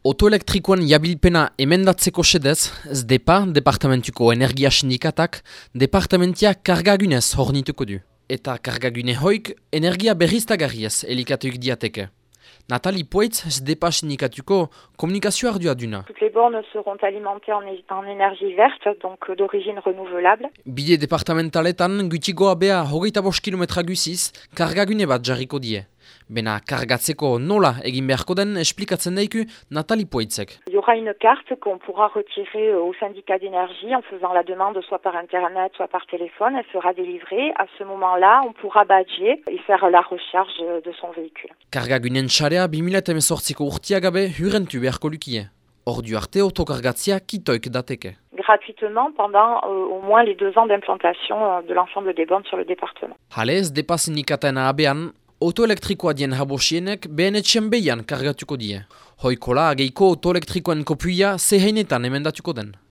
Autoelektrikoen jabilpena emendatzeko sedez, ez depa, departamentuko energia sindikatak, departamentia kargagunez hornituko du. Eta kargagune hoik, energia berriztagarriez elikatuik diateke. Nathalie Poitz, ez depa sindikatuko komunikazio ardua duna. Toutes les bornes seront alimentées en, énergie verte, donc euh, d'origine renouvelable. Bide departamentaletan gutxigoa bea hogeita bost kilometra guziz, kargagune bat jarriko die. Bena kargatzeko nola egin beharko den esplikatzen daiku Nathalie Poitzek. Il y aura une carte qu'on pourra retirer euh, au syndicat d'énergie en faisant la demande soit par internet, soit par téléphone. Elle sera délivrée. À ce moment-là, on pourra badger et faire la recharge euh, de son véhicule. Kargagunen sarea 2018ko urtiagabe hurentu beharko lukie. Ordu arte autokargatzia kitoik dateke. Gratuitement pendant euh, au moins les deux ans d'implantation euh, de l'ensemble des bornes sur le département. Halez, depa sindikaten abean, autoelektrikoa dien habosienek etxen behian kargatuko die. Hoikola, geiko autoelektrikoen kopuia zeheinetan emendatuko den.